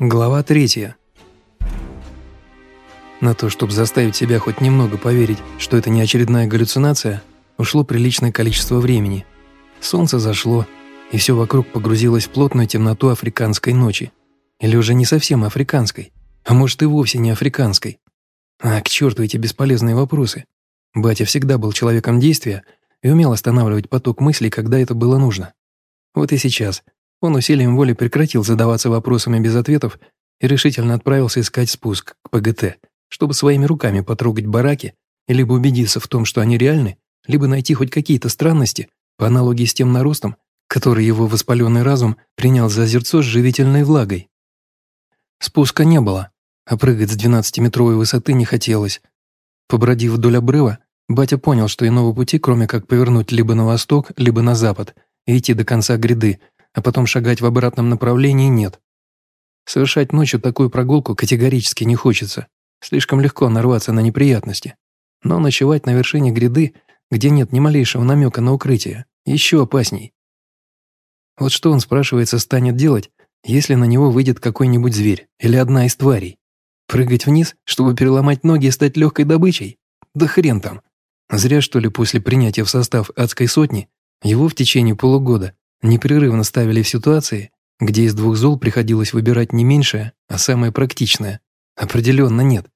Глава третья. На то, чтобы заставить себя хоть немного поверить, что это не очередная галлюцинация, ушло приличное количество времени. Солнце зашло, и все вокруг погрузилось в плотную темноту африканской ночи. Или уже не совсем африканской, а может и вовсе не африканской. А, к черту эти бесполезные вопросы. Батя всегда был человеком действия и умел останавливать поток мыслей, когда это было нужно. Вот и сейчас – он усилием воли прекратил задаваться вопросами без ответов и решительно отправился искать спуск к ПГТ, чтобы своими руками потрогать бараки и либо убедиться в том, что они реальны, либо найти хоть какие-то странности по аналогии с тем наростом, который его воспаленный разум принял за озерцо с живительной влагой. Спуска не было, а прыгать с 12-метровой высоты не хотелось. Побродив вдоль обрыва, батя понял, что иного пути, кроме как повернуть либо на восток, либо на запад и идти до конца гряды, а потом шагать в обратном направлении нет. Совершать ночью такую прогулку категорически не хочется. Слишком легко нарваться на неприятности. Но ночевать на вершине гряды, где нет ни малейшего намека на укрытие, еще опасней. Вот что он, спрашивается, станет делать, если на него выйдет какой-нибудь зверь или одна из тварей? Прыгать вниз, чтобы переломать ноги и стать легкой добычей? Да хрен там. Зря, что ли, после принятия в состав адской сотни его в течение полугода непрерывно ставили в ситуации, где из двух зол приходилось выбирать не меньшее, а самое практичное. Определенно нет.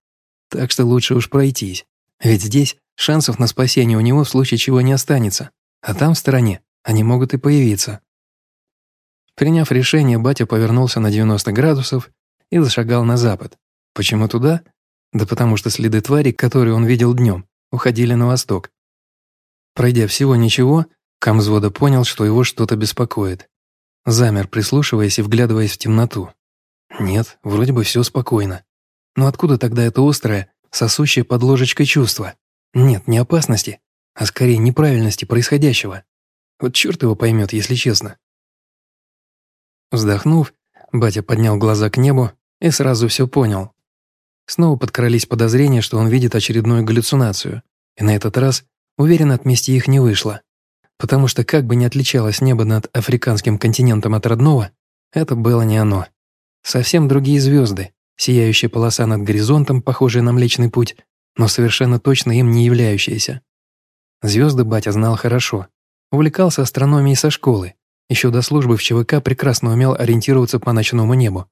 Так что лучше уж пройтись. Ведь здесь шансов на спасение у него в случае чего не останется, а там в стороне они могут и появиться. Приняв решение, батя повернулся на 90 градусов и зашагал на запад. Почему туда? Да потому что следы твари, которые он видел днем, уходили на восток. Пройдя всего ничего, Камзвода понял, что его что-то беспокоит. Замер, прислушиваясь и вглядываясь в темноту. Нет, вроде бы все спокойно. Но откуда тогда это острое, сосущее под ложечкой чувство? Нет, не опасности, а скорее неправильности происходящего. Вот черт его поймет, если честно. Вздохнув, батя поднял глаза к небу и сразу все понял. Снова подкрались подозрения, что он видит очередную галлюцинацию, и на этот раз уверенно отмести их не вышло потому что как бы ни отличалось небо над африканским континентом от родного, это было не оно. Совсем другие звезды, сияющая полоса над горизонтом, похожая на Млечный Путь, но совершенно точно им не являющаяся. Звезды батя знал хорошо. Увлекался астрономией со школы. Еще до службы в ЧВК прекрасно умел ориентироваться по ночному небу.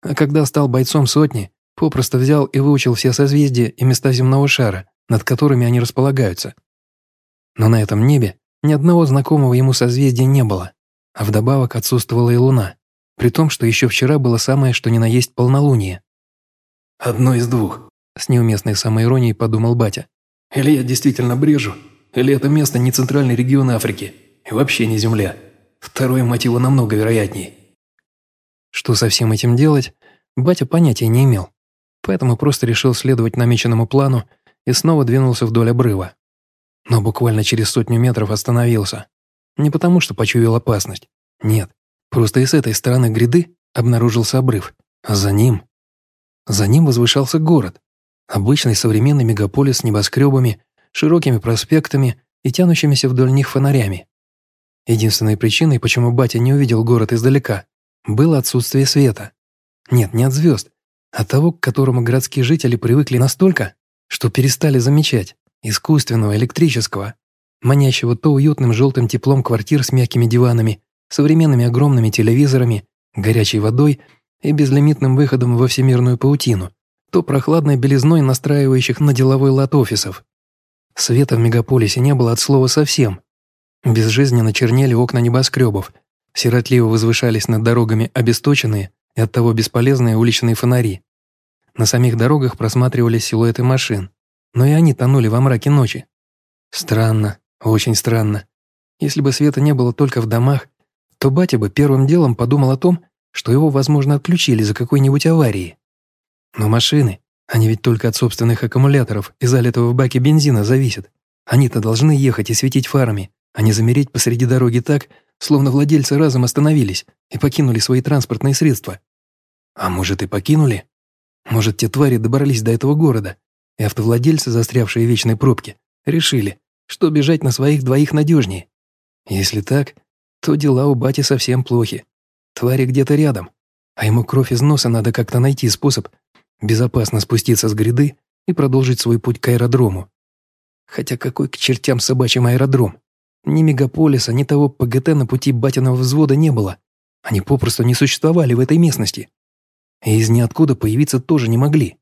А когда стал бойцом сотни, попросту взял и выучил все созвездия и места земного шара, над которыми они располагаются. Но на этом небе ни одного знакомого ему созвездия не было, а вдобавок отсутствовала и луна, при том, что еще вчера было самое что ни на есть полнолуние. «Одно из двух», — с неуместной самоиронией подумал батя. «Или я действительно брежу, или это место не центральный регион Африки, и вообще не Земля. Второе мотиво намного вероятнее». Что со всем этим делать, батя понятия не имел, поэтому просто решил следовать намеченному плану и снова двинулся вдоль обрыва но буквально через сотню метров остановился. Не потому, что почуял опасность. Нет, просто и с этой стороны гряды обнаружился обрыв, а за ним... За ним возвышался город. Обычный современный мегаполис с небоскребами, широкими проспектами и тянущимися вдоль них фонарями. Единственной причиной, почему батя не увидел город издалека, было отсутствие света. Нет, не от звезд, а того, к которому городские жители привыкли настолько, что перестали замечать искусственного, электрического, манящего то уютным желтым теплом квартир с мягкими диванами, современными огромными телевизорами, горячей водой и безлимитным выходом во всемирную паутину, то прохладной белизной настраивающих на деловой лад офисов. Света в мегаполисе не было от слова совсем. Безжизненно чернели окна небоскребов, сиротливо возвышались над дорогами обесточенные и оттого бесполезные уличные фонари. На самих дорогах просматривались силуэты машин но и они тонули во мраке ночи. Странно, очень странно. Если бы света не было только в домах, то батя бы первым делом подумал о том, что его, возможно, отключили за какой-нибудь аварии. Но машины, они ведь только от собственных аккумуляторов и залитого в баке бензина зависят. Они-то должны ехать и светить фарами, а не замереть посреди дороги так, словно владельцы разом остановились и покинули свои транспортные средства. А может и покинули? Может, те твари добрались до этого города, и автовладельцы, застрявшие в вечной пробке, решили, что бежать на своих двоих надежнее. Если так, то дела у бати совсем плохи. Твари где-то рядом, а ему кровь из носа надо как-то найти способ безопасно спуститься с гряды и продолжить свой путь к аэродрому. Хотя какой к чертям собачьим аэродром? Ни мегаполиса, ни того ПГТ на пути батиного взвода не было. Они попросту не существовали в этой местности. И из ниоткуда появиться тоже не могли.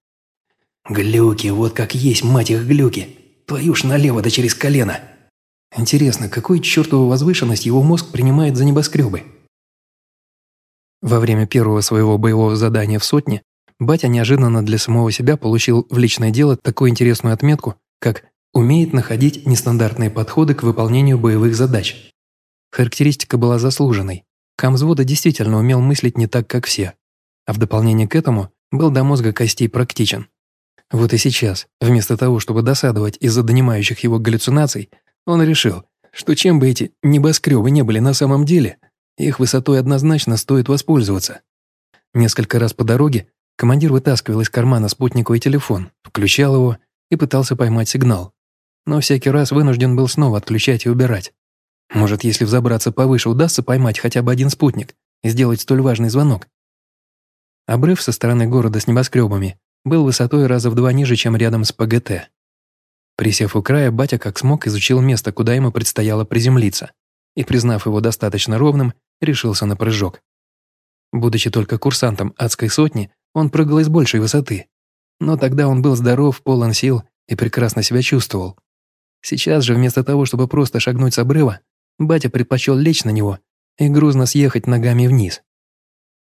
Глюки, вот как есть, мать их, глюки. Твою ж налево да через колено. Интересно, какой чертову возвышенность его мозг принимает за небоскребы? Во время первого своего боевого задания в сотне батя неожиданно для самого себя получил в личное дело такую интересную отметку, как «умеет находить нестандартные подходы к выполнению боевых задач». Характеристика была заслуженной. Камзвода действительно умел мыслить не так, как все. А в дополнение к этому был до мозга костей практичен. Вот и сейчас, вместо того, чтобы досадовать из-за донимающих его галлюцинаций, он решил, что чем бы эти небоскребы не были на самом деле, их высотой однозначно стоит воспользоваться. Несколько раз по дороге командир вытаскивал из кармана спутниковый телефон, включал его и пытался поймать сигнал. Но всякий раз вынужден был снова отключать и убирать. Может, если взобраться повыше, удастся поймать хотя бы один спутник и сделать столь важный звонок. Обрыв со стороны города с небоскребами был высотой раза в два ниже, чем рядом с ПГТ. Присев у края, батя как смог изучил место, куда ему предстояло приземлиться, и, признав его достаточно ровным, решился на прыжок. Будучи только курсантом адской сотни, он прыгал из большей высоты. Но тогда он был здоров, полон сил и прекрасно себя чувствовал. Сейчас же, вместо того, чтобы просто шагнуть с обрыва, батя предпочел лечь на него и грузно съехать ногами вниз.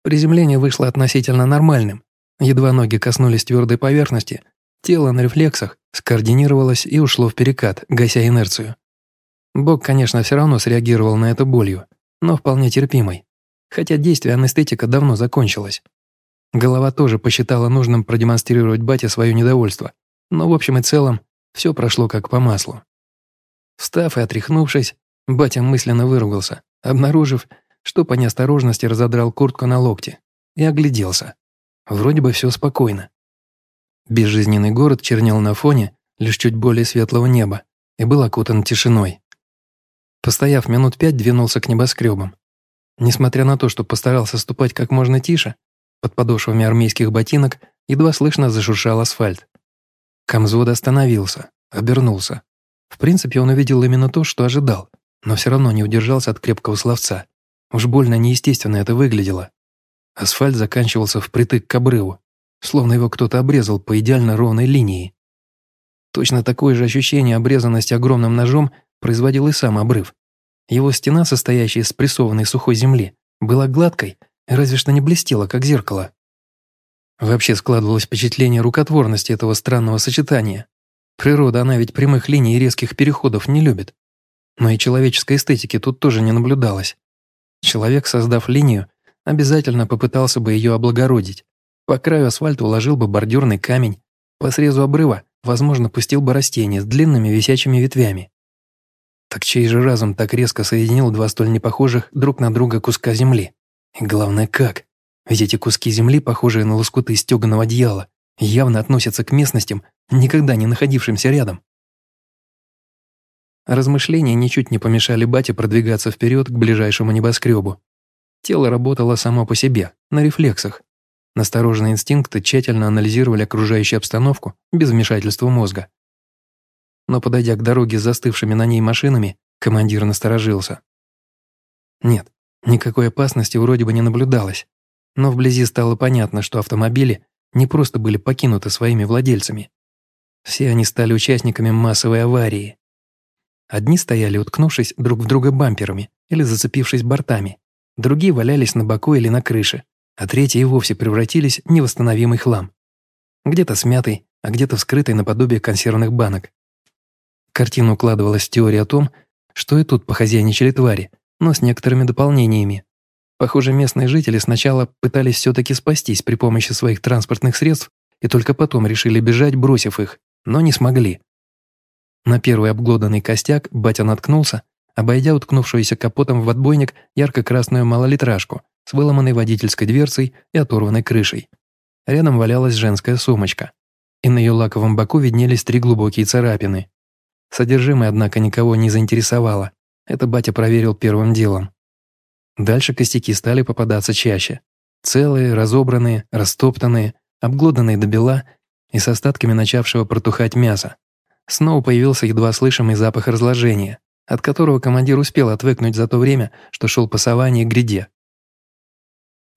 Приземление вышло относительно нормальным, Едва ноги коснулись твердой поверхности, тело на рефлексах скоординировалось и ушло в перекат, гася инерцию. Бог, конечно, все равно среагировал на это болью, но вполне терпимой, хотя действие анестетика давно закончилось. Голова тоже посчитала нужным продемонстрировать бате свое недовольство, но в общем и целом все прошло как по маслу. Встав и отряхнувшись, батя мысленно выругался, обнаружив, что по неосторожности разодрал куртку на локте, и огляделся. Вроде бы все спокойно. Безжизненный город чернел на фоне лишь чуть более светлого неба и был окутан тишиной. Постояв минут пять, двинулся к небоскребам. Несмотря на то, что постарался ступать как можно тише, под подошвами армейских ботинок едва слышно зашуршал асфальт. Камзвод остановился, обернулся. В принципе, он увидел именно то, что ожидал, но все равно не удержался от крепкого словца. Уж больно неестественно это выглядело. Асфальт заканчивался впритык к обрыву, словно его кто-то обрезал по идеально ровной линии. Точно такое же ощущение обрезанности огромным ножом производил и сам обрыв. Его стена, состоящая из прессованной сухой земли, была гладкой разве что не блестела, как зеркало. Вообще складывалось впечатление рукотворности этого странного сочетания. Природа, она ведь прямых линий и резких переходов не любит. Но и человеческой эстетики тут тоже не наблюдалось. Человек, создав линию, обязательно попытался бы ее облагородить. По краю асфальта уложил бы бордюрный камень, по срезу обрыва, возможно, пустил бы растение с длинными висячими ветвями. Так чей же разум так резко соединил два столь непохожих друг на друга куска земли? И главное, как? Ведь эти куски земли, похожие на лоскуты стеганого одеяла, явно относятся к местностям, никогда не находившимся рядом. Размышления ничуть не помешали бате продвигаться вперед к ближайшему небоскребу. Тело работало само по себе, на рефлексах. Настороженные инстинкты тщательно анализировали окружающую обстановку без вмешательства мозга. Но подойдя к дороге с застывшими на ней машинами, командир насторожился. Нет, никакой опасности вроде бы не наблюдалось, но вблизи стало понятно, что автомобили не просто были покинуты своими владельцами. Все они стали участниками массовой аварии. Одни стояли, уткнувшись друг в друга бамперами или зацепившись бортами, другие валялись на боку или на крыше, а третьи и вовсе превратились в невосстановимый хлам. Где-то смятый, а где-то вскрытый наподобие консервных банок. Картина укладывалась в теорию о том, что и тут похозяйничали твари, но с некоторыми дополнениями. Похоже, местные жители сначала пытались все-таки спастись при помощи своих транспортных средств и только потом решили бежать, бросив их, но не смогли. На первый обглоданный костяк батя наткнулся, обойдя уткнувшуюся капотом в отбойник ярко-красную малолитражку с выломанной водительской дверцей и оторванной крышей. Рядом валялась женская сумочка, и на ее лаковом боку виднелись три глубокие царапины. Содержимое, однако, никого не заинтересовало. Это батя проверил первым делом. Дальше костяки стали попадаться чаще. Целые, разобранные, растоптанные, обглоданные до бела и с остатками начавшего протухать мяса. Снова появился едва слышимый запах разложения, от которого командир успел отвыкнуть за то время, что шел по саванне и гряде.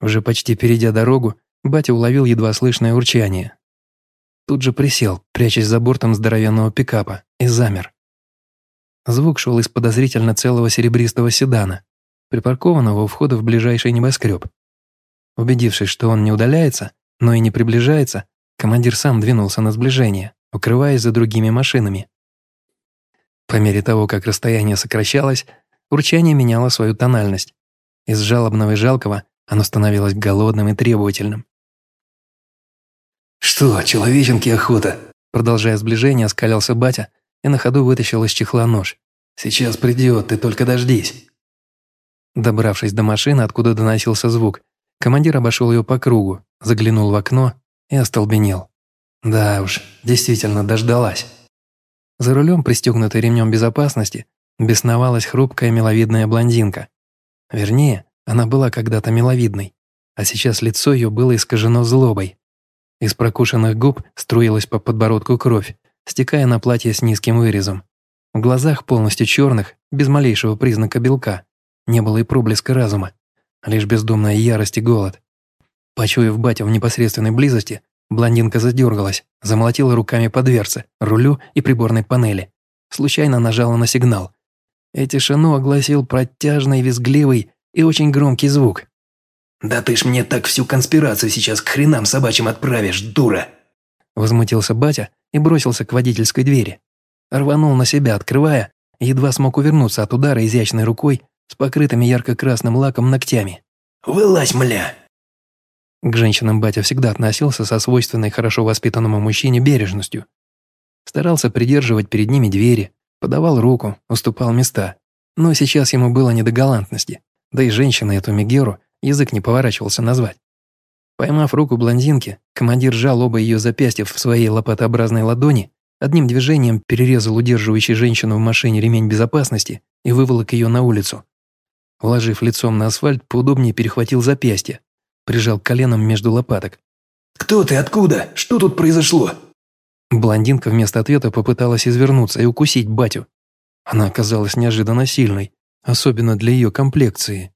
Уже почти перейдя дорогу, батя уловил едва слышное урчание. Тут же присел, прячась за бортом здоровенного пикапа, и замер. Звук шел из подозрительно целого серебристого седана, припаркованного у входа в ближайший небоскреб. Убедившись, что он не удаляется, но и не приближается, командир сам двинулся на сближение, укрываясь за другими машинами. По мере того, как расстояние сокращалось, урчание меняло свою тональность. Из жалобного и жалкого оно становилось голодным и требовательным. «Что, человеченки охота?» Продолжая сближение, оскалился батя и на ходу вытащил из чехла нож. «Сейчас придет, ты только дождись». Добравшись до машины, откуда доносился звук, командир обошел ее по кругу, заглянул в окно и остолбенел. Да уж, действительно дождалась. За рулем, пристегнутой ремнем безопасности, бесновалась хрупкая миловидная блондинка. Вернее, она была когда-то миловидной, а сейчас лицо ее было искажено злобой. Из прокушенных губ струилась по подбородку кровь, стекая на платье с низким вырезом. В глазах полностью черных, без малейшего признака белка, не было и проблеска разума, лишь бездумная ярость и голод. Почуяв батю в непосредственной близости, блондинка задергалась, замолотила руками по дверце, рулю и приборной панели. Случайно нажала на сигнал. И тишину огласил протяжный, визгливый и очень громкий звук. «Да ты ж мне так всю конспирацию сейчас к хренам собачьим отправишь, дура!» Возмутился батя и бросился к водительской двери. Рванул на себя, открывая, едва смог увернуться от удара изящной рукой с покрытыми ярко-красным лаком ногтями. «Вылазь, мля!» К женщинам батя всегда относился со свойственной хорошо воспитанному мужчине бережностью. Старался придерживать перед ними двери, подавал руку, уступал места. Но сейчас ему было не до галантности, да и женщина эту Мегеру язык не поворачивался назвать. Поймав руку блондинки, командир сжал оба ее запястья в своей лопатообразной ладони, одним движением перерезал удерживающий женщину в машине ремень безопасности и выволок ее на улицу. Вложив лицом на асфальт, поудобнее перехватил запястье, прижал коленом между лопаток. «Кто ты? Откуда? Что тут произошло?» Блондинка вместо ответа попыталась извернуться и укусить батю. Она оказалась неожиданно сильной, особенно для ее комплекции.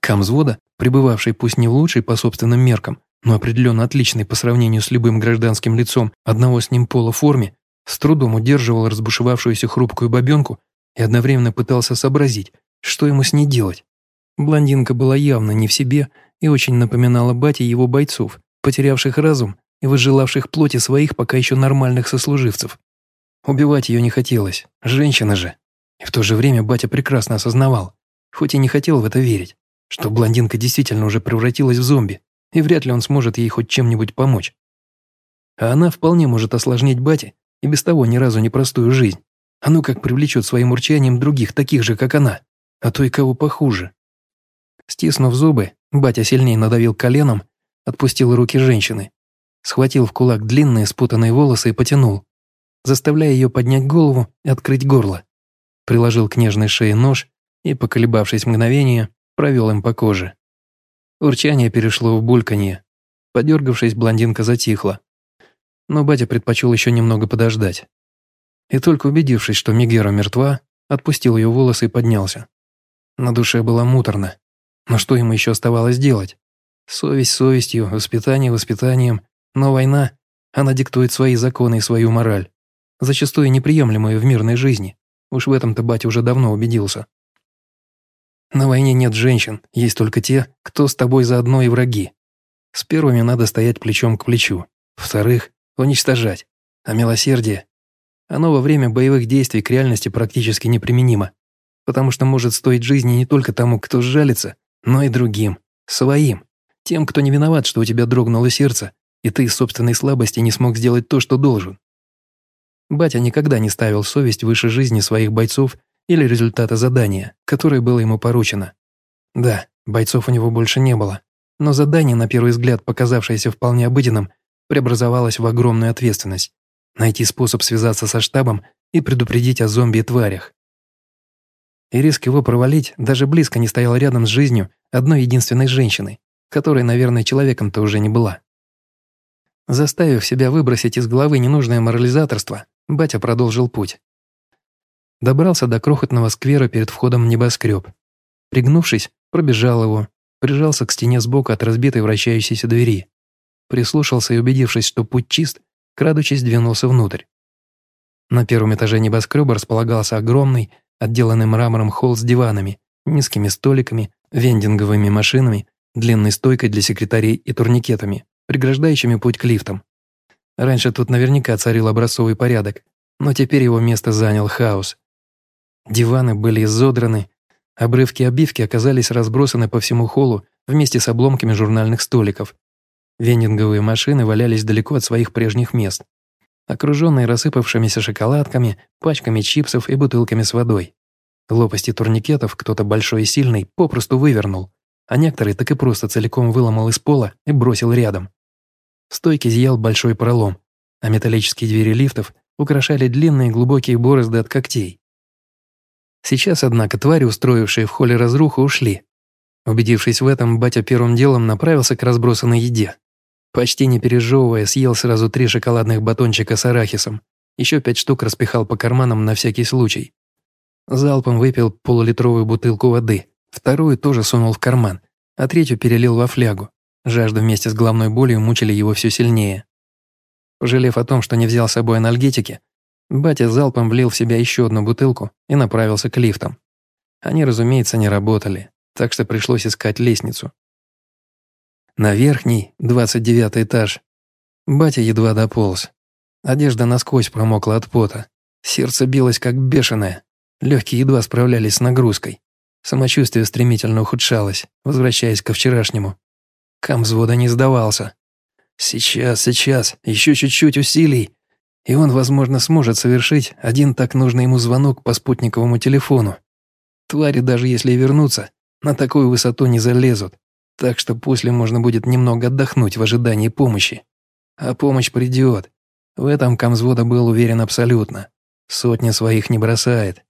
Камзвода, пребывавший пусть не в лучшей по собственным меркам, но определенно отличной по сравнению с любым гражданским лицом одного с ним пола форме, с трудом удерживал разбушевавшуюся хрупкую бабенку и одновременно пытался сообразить, что ему с ней делать. Блондинка была явно не в себе и очень напоминала бате его бойцов, потерявших разум и возжелавших плоти своих пока еще нормальных сослуживцев. Убивать ее не хотелось, женщина же. И в то же время батя прекрасно осознавал, хоть и не хотел в это верить, что блондинка действительно уже превратилась в зомби, и вряд ли он сможет ей хоть чем-нибудь помочь. А она вполне может осложнить бате и без того ни разу не простую жизнь. А ну как привлечет своим урчанием других, таких же, как она, а то и кого похуже. Стиснув зубы, батя сильнее надавил коленом, отпустил руки женщины, схватил в кулак длинные спутанные волосы и потянул, заставляя ее поднять голову и открыть горло. Приложил к нежной шее нож и, поколебавшись мгновение, провел им по коже. Урчание перешло в бульканье. Подергавшись, блондинка затихла. Но батя предпочел еще немного подождать. И только убедившись, что Мигера мертва, отпустил ее волосы и поднялся. На душе было муторно. Но что ему еще оставалось делать? Совесть совестью, воспитание воспитанием, но война, она диктует свои законы и свою мораль, зачастую неприемлемые в мирной жизни. Уж в этом-то батя уже давно убедился. На войне нет женщин, есть только те, кто с тобой заодно и враги. С первыми надо стоять плечом к плечу. Вторых – уничтожать. А милосердие? Оно во время боевых действий к реальности практически неприменимо. Потому что может стоить жизни не только тому, кто сжалится, но и другим. Своим. Тем, кто не виноват, что у тебя дрогнуло сердце, и ты из собственной слабости не смог сделать то, что должен. Батя никогда не ставил совесть выше жизни своих бойцов или результата задания, которое было ему поручено. Да, бойцов у него больше не было, но задание, на первый взгляд показавшееся вполне обыденным, преобразовалось в огромную ответственность – найти способ связаться со штабом и предупредить о зомби и тварях. И риск его провалить даже близко не стоял рядом с жизнью одной единственной женщины, которая, наверное, человеком-то уже не была. Заставив себя выбросить из головы ненужное морализаторство, батя продолжил путь. Добрался до крохотного сквера перед входом в небоскреб. Пригнувшись, пробежал его, прижался к стене сбоку от разбитой вращающейся двери. Прислушался и, убедившись, что путь чист, крадучись, двинулся внутрь. На первом этаже небоскреба располагался огромный, отделанный мрамором холл с диванами, низкими столиками, вендинговыми машинами, длинной стойкой для секретарей и турникетами, преграждающими путь к лифтам. Раньше тут наверняка царил образцовый порядок, но теперь его место занял хаос. Диваны были изодраны, обрывки обивки оказались разбросаны по всему холлу вместе с обломками журнальных столиков. Вендинговые машины валялись далеко от своих прежних мест, окруженные рассыпавшимися шоколадками, пачками чипсов и бутылками с водой. Лопасти турникетов кто-то большой и сильный попросту вывернул, а некоторые так и просто целиком выломал из пола и бросил рядом. В стойке зиял большой пролом, а металлические двери лифтов украшали длинные глубокие борозды от когтей. Сейчас, однако, твари, устроившие в холле разруху, ушли. Убедившись в этом, батя первым делом направился к разбросанной еде. Почти не пережевывая, съел сразу три шоколадных батончика с арахисом. Еще пять штук распихал по карманам на всякий случай. Залпом выпил полулитровую бутылку воды, вторую тоже сунул в карман, а третью перелил во флягу. Жажда вместе с головной болью мучили его все сильнее. Пожалев о том, что не взял с собой анальгетики, батя залпом влил в себя еще одну бутылку и направился к лифтам. Они, разумеется, не работали, так что пришлось искать лестницу. На верхний, 29 этаж, батя едва дополз. Одежда насквозь промокла от пота. Сердце билось как бешеное. Легкие едва справлялись с нагрузкой. Самочувствие стремительно ухудшалось, возвращаясь ко вчерашнему. Кам взвода не сдавался. Сейчас, сейчас, еще чуть-чуть усилий, и он, возможно, сможет совершить один так нужный ему звонок по спутниковому телефону. Твари, даже если вернутся, на такую высоту не залезут, так что после можно будет немного отдохнуть в ожидании помощи. А помощь придет. В этом Камзвода был уверен абсолютно. Сотня своих не бросает.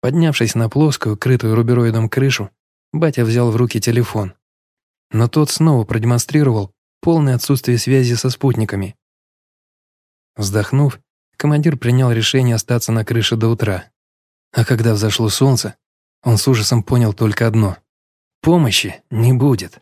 Поднявшись на плоскую, крытую рубероидом крышу, батя взял в руки телефон. Но тот снова продемонстрировал полное отсутствие связи со спутниками. Вздохнув, командир принял решение остаться на крыше до утра. А когда взошло солнце, он с ужасом понял только одно – помощи не будет.